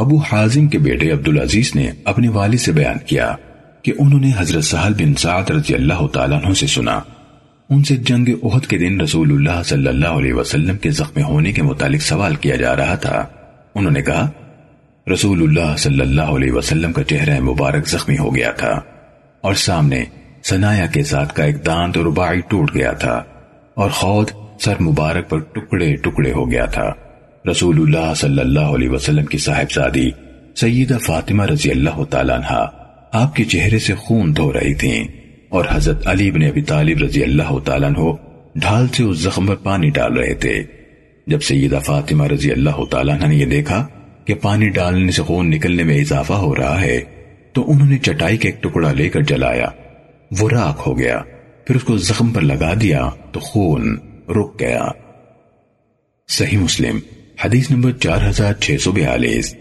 ابو حازم کے بیٹے عبدالعزیز نے اپنے والد سے بیان کیا کہ انہوں نے حضرت سہل بن سعد رضی اللہ تعالیٰ عنہ سے سنا۔ ان سے جنگ احد کے دن رسول اللہ صلی اللہ علیہ وسلم کے زخم ہونے کے متعلق سوال کیا جا رہا تھا۔ انہوں نے کہا، رسول اللہ صلی اللہ علیہ وسلم کا چہرہ مبارک زخمی ہو گیا تھا اور سامنے سنایا کے ساتھ کا ایک دانت رباعی ٹوٹ گیا تھا اور خود سر مبارک پر ٹکڑے ٹکڑے ہو گیا تھا۔ رسول اللہ صلی اللہ علیہ وسلم کی صاحب زادی سیدہ فاطمہ رضی اللہ تعالیٰ عنہ آپ کے چہرے سے خون دھو رہی تھیں اور حضرت علی بن ابی طالب رضی اللہ تعالیٰ عنہ ڈھال سے اس زخم پر پانی ڈال رہے تھے جب سیدہ فاطمہ رضی اللہ تعالیٰ عنہ نے یہ دیکھا کہ پانی ڈالنے سے خون نکلنے میں اضافہ ہو رہا ہے، تو انہوں نے چٹائی کا ایک ٹکڑا لے کر جلایا۔ وہ راک ہو گیا، پھر اس کو زخم پر لگا دیا، تو خون رک گیا۔ صحیح مسلم۔ حدیث نمبر چار ہزار چھ سو بیالیس۔